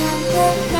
and the night.